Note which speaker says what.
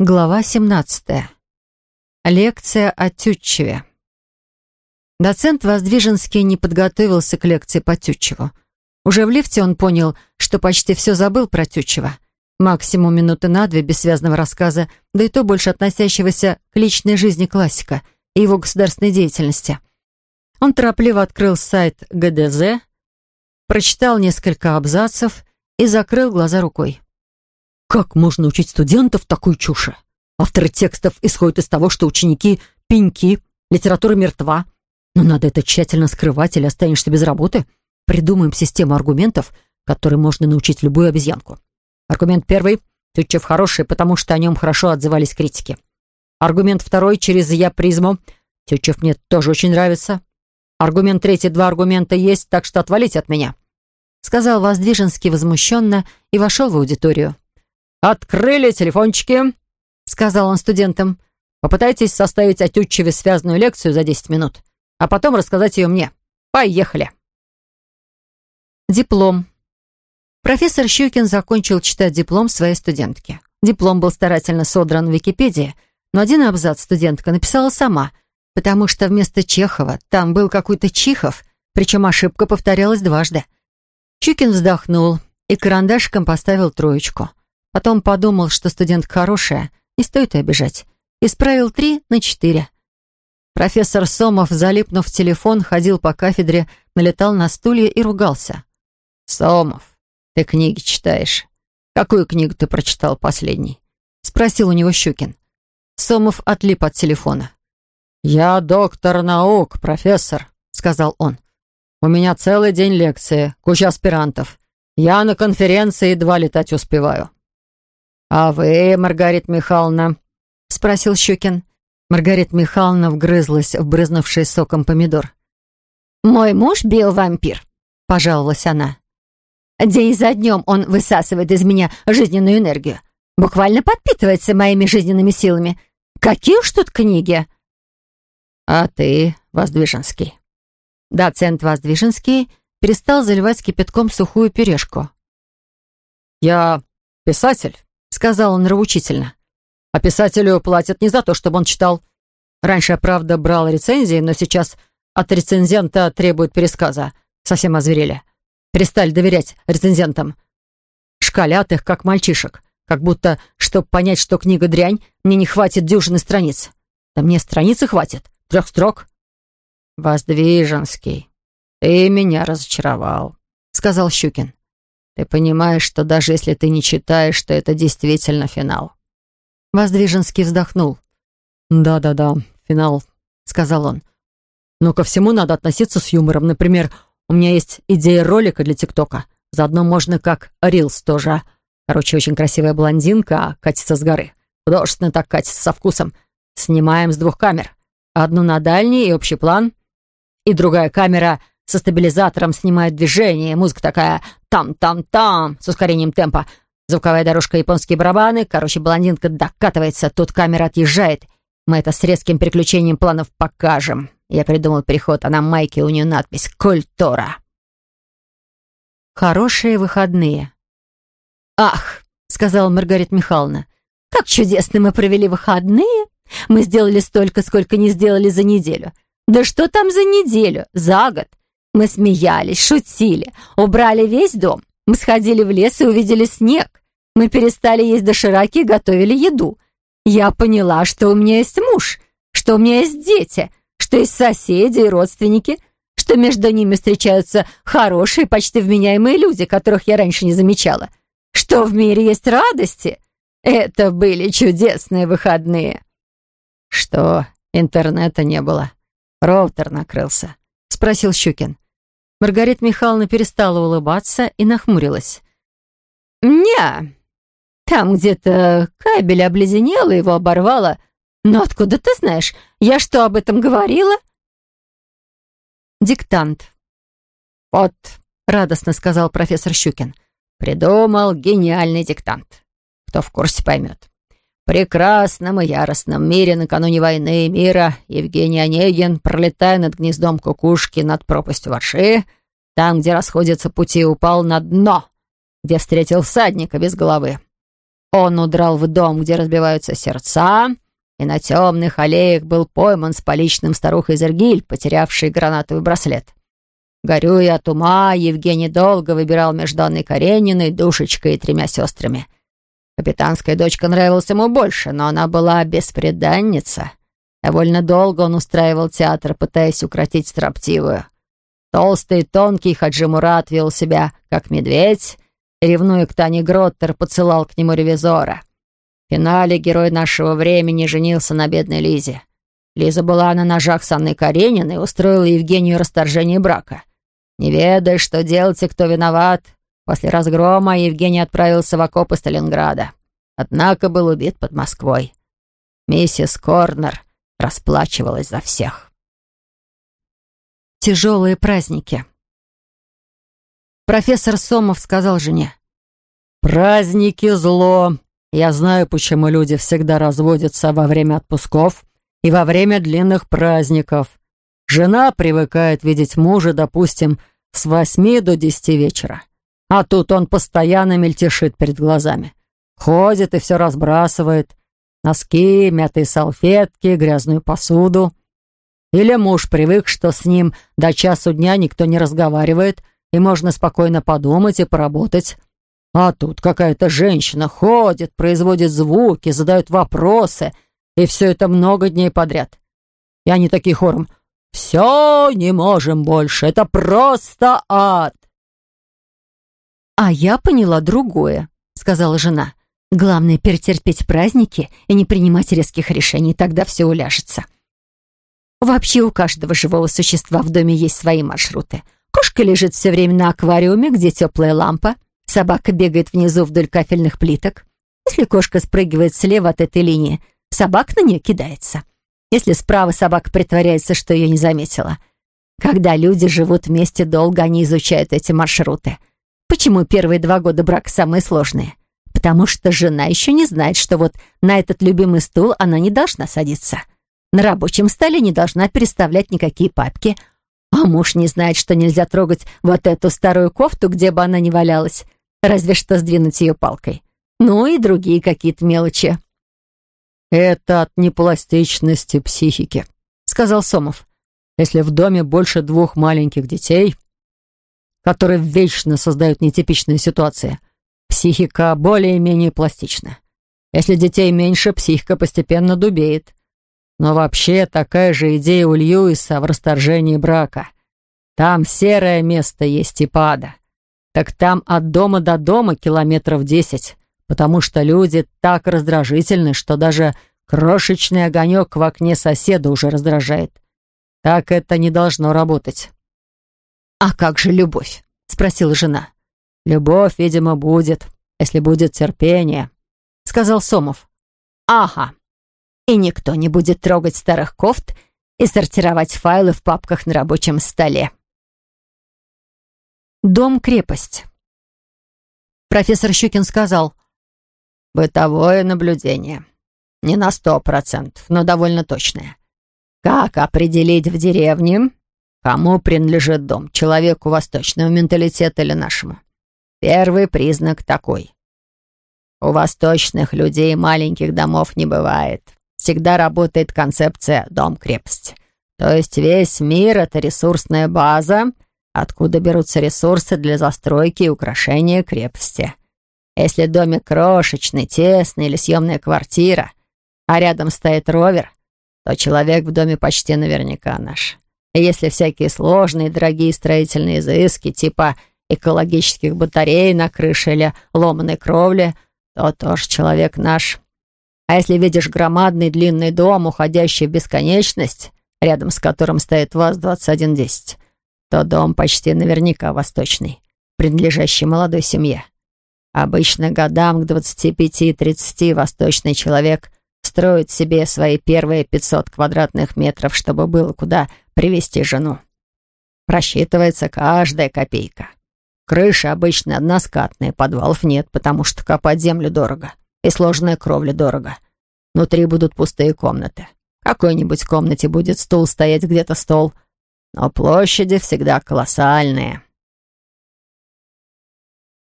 Speaker 1: Глава 17. Лекция о Тютчеве. Доцент Воздвиженский не подготовился к лекции по Тютчеву. Уже в лифте он понял, что почти все забыл про Тютчева. Максимум минуты на две бессвязного рассказа, да и то больше относящегося к личной жизни классика и его государственной деятельности. Он торопливо открыл сайт ГДЗ, прочитал несколько абзацев и закрыл глаза рукой.
Speaker 2: Как можно учить студентов такой чуши? Авторы текстов исходят из того, что ученики — пеньки, литература мертва. Но надо это тщательно скрывать или останешься без работы. Придумаем систему аргументов, которые можно научить любую обезьянку. Аргумент первый — Тютчев хороший, потому что о нем хорошо отзывались критики. Аргумент второй — через я призму. Тютчев мне тоже очень нравится. Аргумент третий — два аргумента есть, так что отвалите от меня.
Speaker 1: Сказал Воздвиженский возмущенно и вошел в аудиторию.
Speaker 2: «Открыли телефончики», — сказал он студентам. «Попытайтесь составить о Тютчеве связанную лекцию за 10 минут, а потом рассказать ее мне. Поехали!»
Speaker 1: Диплом. Профессор Щукин закончил читать диплом своей студентки. Диплом был старательно содран в Википедии, но один абзац студентка написала сама, потому что вместо Чехова там был какой-то Чихов, причем ошибка повторялась дважды. Щукин вздохнул и карандашиком поставил троечку. Потом подумал, что студентка хорошая, не стоит ее обижать. Исправил три на четыре. Профессор Сомов, залипнув в телефон, ходил по кафедре, налетал на стулья и ругался.
Speaker 2: «Сомов, ты книги читаешь. Какую книгу ты прочитал последней?»
Speaker 1: Спросил у него Щукин. Сомов отлип от телефона.
Speaker 2: «Я доктор наук, профессор», — сказал он. «У меня целый день лекции, куча аспирантов. Я на конференции едва летать успеваю». «А вы, Маргарита Михайловна?» — спросил Щукин.
Speaker 1: Маргарита Михайловна вгрызлась в брызнувший соком помидор.
Speaker 3: «Мой муж биовампир», — пожаловалась она. «День за днем он высасывает из меня жизненную энергию. Буквально подпитывается моими жизненными силами. Какие уж тут книги!»
Speaker 2: «А ты, Воздвиженский?»
Speaker 1: Доцент Воздвиженский перестал заливать кипятком сухую пюрешку.
Speaker 2: «Я писатель», — сказал он нравоучительно. «А писателю платят не за то, чтобы он читал. Раньше я, правда, брал рецензии, но сейчас от рецензента требуют пересказа. Совсем озверели. Перестали доверять рецензентам. Шкалят их, как мальчишек. Как будто, чтобы понять, что книга дрянь, мне не хватит дюжины страниц. Да мне страницы хватит. Трех строк». «Воздвиженский, ты меня разочаровал», — сказал Щукин. Ты понимаешь, что даже если ты не читаешь, то это действительно финал.
Speaker 1: Воздвиженский вздохнул.
Speaker 2: «Да-да-да, финал», — сказал он. «Но ко всему надо относиться с юмором. Например, у меня есть идея ролика для ТикТока. Заодно можно как Рилс тоже. Короче, очень красивая блондинка катится с горы. Художественно так катится, со вкусом. Снимаем с двух камер. Одну на дальний и общий план. И другая камера со стабилизатором снимает движение. Музыка такая там-там-там с ускорением темпа. Звуковая дорожка, японские барабаны. Короче, блондинка докатывается, тут камера отъезжает. Мы это с резким переключением планов покажем. Я придумал переход, а на майке у нее надпись «Культура».
Speaker 1: Хорошие выходные.
Speaker 3: «Ах!» — сказала Маргарита Михайловна. «Как чудесно мы провели выходные! Мы сделали столько, сколько не сделали за неделю. Да что там за неделю? За год! Мы смеялись, шутили, убрали весь дом. Мы сходили в лес и увидели снег. Мы перестали есть дошираки и готовили еду. Я поняла, что у меня есть муж, что у меня есть дети, что есть соседи и родственники, что между ними встречаются хорошие, почти вменяемые люди, которых я раньше не замечала, что в мире есть радости. Это были чудесные выходные.
Speaker 2: Что, интернета не было? Роутер накрылся
Speaker 1: спросил Щукин. Маргарита Михайловна перестала улыбаться и нахмурилась.
Speaker 3: «Не, там где-то кабель обледенел и его оборвало. Но откуда ты знаешь? Я что, об этом говорила?»
Speaker 1: Диктант.
Speaker 2: «Вот», — радостно сказал профессор Щукин, — «придумал гениальный диктант. Кто в курсе, поймет прекрасном и яростном мире накануне войны и мира Евгений Онегин, пролетая над гнездом кукушки над пропастью Варши, там, где расходятся пути, упал на дно, где встретил всадника без головы.
Speaker 3: Он удрал в дом, где разбиваются сердца, и на темных аллеях был пойман с поличным старухой Зергиль, потерявшей гранатовый браслет. Горюя от ума, Евгений долго выбирал между Анной Карениной, Душечкой и тремя сестрами. Капитанская дочка нравилась ему больше, но она была беспреданница. Довольно долго он устраивал театр, пытаясь укротить строптивую. Толстый, тонкий Хаджи Мурат вел себя, как медведь, ревнуя к Тане Гроттер, поцелал к нему ревизора. В финале герой нашего времени женился на бедной Лизе. Лиза была на ножах с Анной Карениной и устроила Евгению расторжение брака. Не ведая, что делать и кто виноват, после разгрома Евгений отправился в окопы Сталинграда. Однако был убит под Москвой. Миссис Корнер расплачивалась за всех.
Speaker 1: Тяжелые праздники. Профессор Сомов сказал жене.
Speaker 2: «Праздники — зло. Я знаю, почему люди всегда разводятся во время отпусков и во время длинных праздников. Жена привыкает видеть мужа, допустим, с восьми до десяти вечера. А тут он постоянно мельтешит перед глазами. Ходит и все разбрасывает. Носки, мятые салфетки, грязную посуду. Или муж привык, что с ним до часу дня никто не разговаривает, и можно спокойно подумать и поработать. А тут какая-то женщина ходит, производит звуки, задает вопросы, и все это много дней подряд. И они такие хором «Все, не можем больше, это просто ад!»
Speaker 1: «А я поняла другое», — сказала жена. «Главное — перетерпеть праздники и не принимать резких решений, тогда все уляжется». Вообще у каждого живого существа в доме есть свои маршруты. Кошка лежит все время на аквариуме, где теплая лампа. Собака бегает внизу вдоль кафельных плиток. Если кошка спрыгивает слева от этой линии, собака на нее кидается. Если справа собака притворяется, что ее не заметила. Когда люди живут вместе долго, они изучают эти маршруты. Почему первые два года брака самые сложные? Потому что жена еще не знает, что вот на этот любимый стул она не должна садиться. На рабочем столе не должна переставлять никакие папки. А муж не знает, что нельзя трогать вот эту старую кофту, где бы она ни валялась. Разве что сдвинуть ее палкой. Ну и другие какие-то мелочи.
Speaker 2: «Это от непластичности психики», — сказал Сомов. «Если в доме больше двух маленьких детей, которые вечно создают нетипичные ситуации, психика более-менее пластична. Если детей меньше, психика постепенно дубеет. Но вообще такая же идея у Льюиса в расторжении брака. Там серое место есть и пада. Так там от дома до дома километров десять, потому что люди так раздражительны, что даже крошечный огонек в окне соседа уже раздражает. Так это не должно работать.
Speaker 1: «А как же любовь?» — спросила жена.
Speaker 2: «Любовь, видимо, будет, если будет терпение», — сказал Сомов.
Speaker 1: «Ага», и никто не будет трогать старых кофт и сортировать файлы в папках на рабочем столе. Дом-крепость. Профессор Щукин сказал,
Speaker 3: «Бытовое наблюдение. Не на сто процентов, но довольно точное. Как определить в деревне, кому принадлежит дом, человеку восточного менталитета или нашему? Первый признак такой. У восточных людей маленьких домов не бывает всегда работает концепция «дом-крепость». То есть весь мир — это ресурсная база, откуда берутся ресурсы для застройки и украшения крепости. Если домик крошечный, тесный или съемная квартира, а рядом стоит ровер, то человек в доме почти наверняка наш. Если всякие сложные, дорогие строительные изыски, типа экологических батарей на крыше или ломаной кровли, то тоже человек наш. А если видишь громадный длинный дом, уходящий в бесконечность, рядом с которым стоит ВАЗ-2110, то дом почти наверняка восточный, принадлежащий молодой семье. Обычно годам к 25-30 восточный человек строит себе свои первые 500 квадратных метров, чтобы было куда привезти жену. Просчитывается каждая копейка. Крыша обычно односкатная, подвалов нет, потому что копать землю дорого и сложная кровля дорого. Внутри будут пустые комнаты. В какой-нибудь комнате будет стул стоять где-то стол, но площади всегда колоссальные.